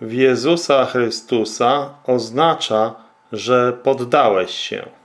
w Jezusa Chrystusa oznacza, że poddałeś się.